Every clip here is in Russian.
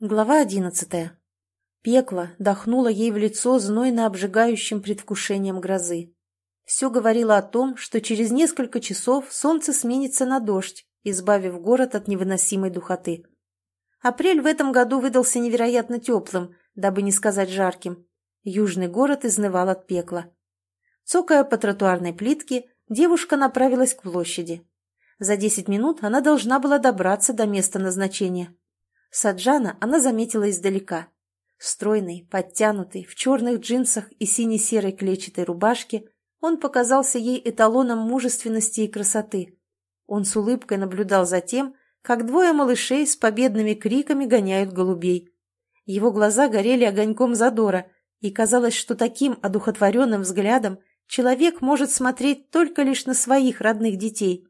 Глава одиннадцатая. Пекло дохнуло ей в лицо знойно-обжигающим предвкушением грозы. Все говорило о том, что через несколько часов солнце сменится на дождь, избавив город от невыносимой духоты. Апрель в этом году выдался невероятно теплым, дабы не сказать жарким. Южный город изнывал от пекла. Цокая по тротуарной плитке, девушка направилась к площади. За десять минут она должна была добраться до места назначения. Саджана она заметила издалека. Стройный, подтянутый, в черных джинсах и сине-серой клетчатой рубашке, он показался ей эталоном мужественности и красоты. Он с улыбкой наблюдал за тем, как двое малышей с победными криками гоняют голубей. Его глаза горели огоньком задора, и казалось, что таким одухотворенным взглядом человек может смотреть только лишь на своих родных детей.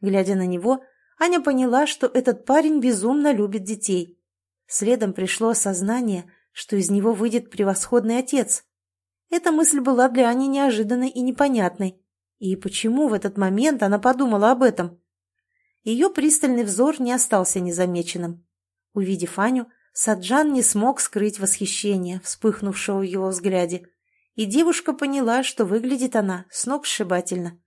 Глядя на него, Аня поняла, что этот парень безумно любит детей. Следом пришло осознание, что из него выйдет превосходный отец. Эта мысль была для Ани неожиданной и непонятной. И почему в этот момент она подумала об этом? Ее пристальный взор не остался незамеченным. Увидев Аню, Саджан не смог скрыть восхищение, вспыхнувшего в его взгляде, и девушка поняла, что выглядит она сногсшибательно.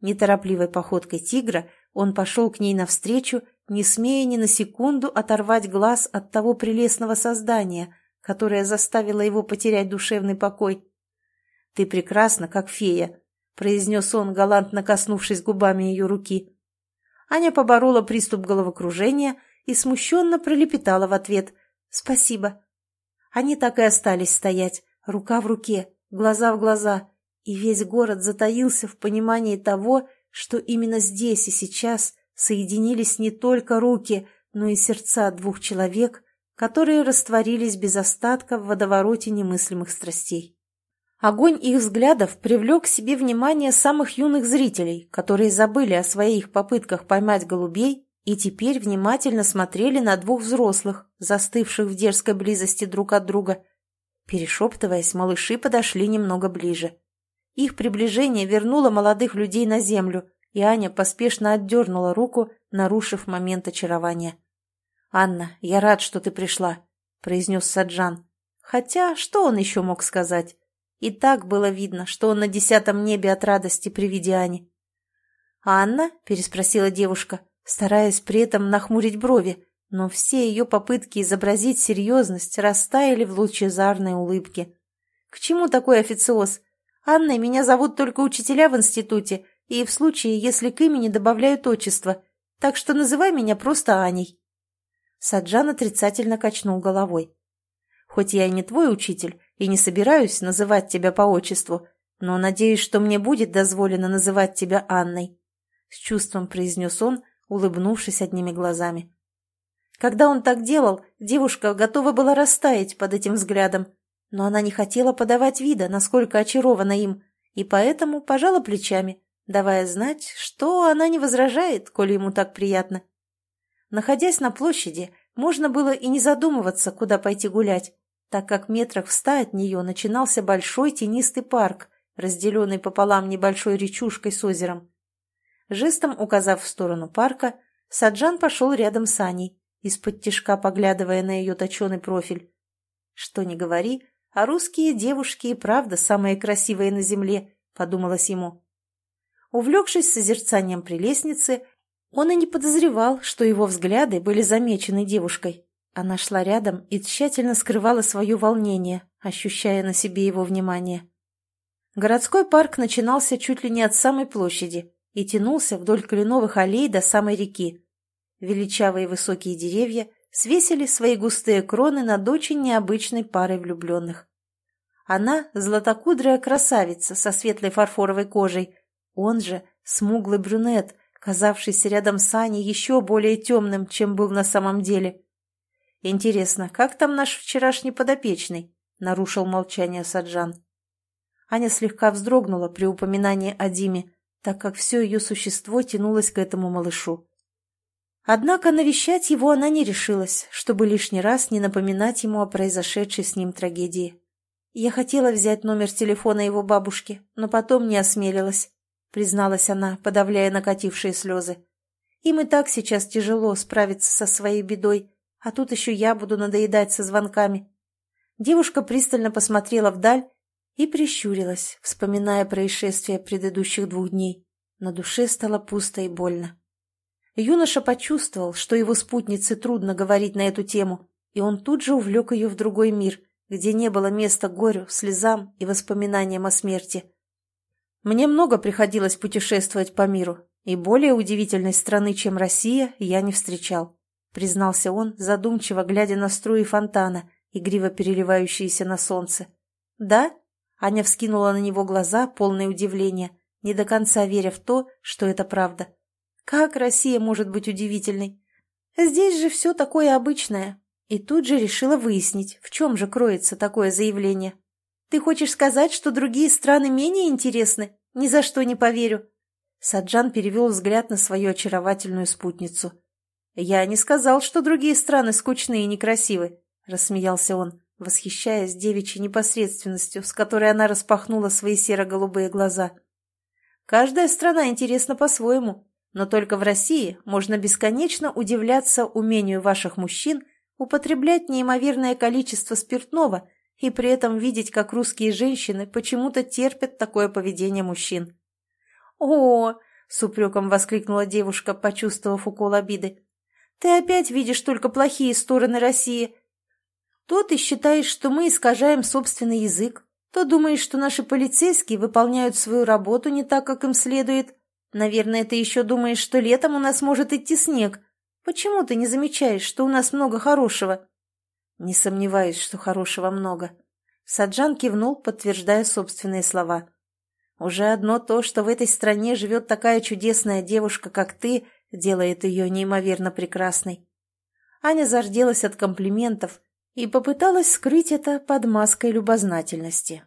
Неторопливой походкой тигра он пошел к ней навстречу, не смея ни на секунду оторвать глаз от того прелестного создания, которое заставило его потерять душевный покой. «Ты прекрасна, как фея», — произнес он, галантно коснувшись губами ее руки. Аня поборола приступ головокружения и смущенно пролепетала в ответ «Спасибо». Они так и остались стоять, рука в руке, глаза в глаза, и весь город затаился в понимании того, что именно здесь и сейчас соединились не только руки, но и сердца двух человек, которые растворились без остатка в водовороте немыслимых страстей. Огонь их взглядов привлек к себе внимание самых юных зрителей, которые забыли о своих попытках поймать голубей и теперь внимательно смотрели на двух взрослых, застывших в дерзкой близости друг от друга. Перешептываясь, малыши подошли немного ближе. Их приближение вернуло молодых людей на землю, и Аня поспешно отдернула руку, нарушив момент очарования. «Анна, я рад, что ты пришла», — произнес Саджан. Хотя, что он еще мог сказать? И так было видно, что он на десятом небе от радости при виде Ани. «Анна?» — переспросила девушка, стараясь при этом нахмурить брови, но все ее попытки изобразить серьезность растаяли в лучезарной улыбке. «К чему такой официоз? Анной меня зовут только учителя в институте, и в случае, если к имени добавляют отчество, так что называй меня просто Аней». Саджан отрицательно качнул головой. «Хоть я и не твой учитель, и не собираюсь называть тебя по отчеству, но надеюсь, что мне будет дозволено называть тебя Анной», — с чувством произнес он, улыбнувшись одними глазами. Когда он так делал, девушка готова была растаять под этим взглядом, но она не хотела подавать вида, насколько очарована им, и поэтому пожала плечами, давая знать, что она не возражает, коли ему так приятно. Находясь на площади, можно было и не задумываться, куда пойти гулять, так как метрах в ста от нее начинался большой тенистый парк, разделенный пополам небольшой речушкой с озером. Жестом указав в сторону парка, Саджан пошел рядом с Аней, из-под тишка поглядывая на ее точеный профиль. Что ни говори, а русские девушки и правда самые красивые на земле, подумалось ему. Увлекшись созерцанием прелестницы, он и не подозревал, что его взгляды были замечены девушкой. Она шла рядом и тщательно скрывала свое волнение, ощущая на себе его внимание. Городской парк начинался чуть ли не от самой площади и тянулся вдоль кленовых аллей до самой реки. Величавые высокие деревья свесили свои густые кроны над очень необычной парой влюбленных. Она – златокудрая красавица со светлой фарфоровой кожей, он же смуглый брюнет, казавшийся рядом с Аней еще более темным, чем был на самом деле. «Интересно, как там наш вчерашний подопечный?» – нарушил молчание Саджан. Аня слегка вздрогнула при упоминании о Диме, так как все ее существо тянулось к этому малышу. Однако навещать его она не решилась, чтобы лишний раз не напоминать ему о произошедшей с ним трагедии. Я хотела взять номер телефона его бабушки, но потом не осмелилась, призналась она, подавляя накатившие слезы. Им и так сейчас тяжело справиться со своей бедой, А тут еще я буду надоедать со звонками. Девушка пристально посмотрела вдаль и прищурилась, вспоминая происшествия предыдущих двух дней. На душе стало пусто и больно. Юноша почувствовал, что его спутнице трудно говорить на эту тему, и он тут же увлек ее в другой мир, где не было места горю, слезам и воспоминаниям о смерти. Мне много приходилось путешествовать по миру, и более удивительной страны, чем Россия, я не встречал, признался он, задумчиво глядя на струи фонтана, игриво переливающиеся на солнце. «Да?» — Аня вскинула на него глаза, полные удивления, не до конца веря в то, что это правда. Как Россия может быть удивительной? Здесь же все такое обычное. И тут же решила выяснить, в чем же кроется такое заявление. Ты хочешь сказать, что другие страны менее интересны? Ни за что не поверю. Саджан перевел взгляд на свою очаровательную спутницу. «Я не сказал, что другие страны скучные и некрасивы», — рассмеялся он, восхищаясь девичьей непосредственностью, с которой она распахнула свои серо-голубые глаза. Каждая страна интересна по-своему, но только в России можно бесконечно удивляться умению ваших мужчин употреблять неимоверное количество спиртного и при этом видеть, как русские женщины почему-то терпят такое поведение мужчин. «О!» — с упреком воскликнула девушка, почувствовав укол обиды. «Ты опять видишь только плохие стороны России. То ты считаешь, что мы искажаем собственный язык, то думаешь, что наши полицейские выполняют свою работу не так, как им следует. Наверное, ты еще думаешь, что летом у нас может идти снег. Почему ты не замечаешь, что у нас много хорошего?» «Не сомневаюсь, что хорошего много». Саджан кивнул, подтверждая собственные слова. «Уже одно то, что в этой стране живет такая чудесная девушка, как ты, делает ее неимоверно прекрасной». Аня зарделась от комплиментов, и попыталась скрыть это под маской любознательности.